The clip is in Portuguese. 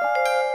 Música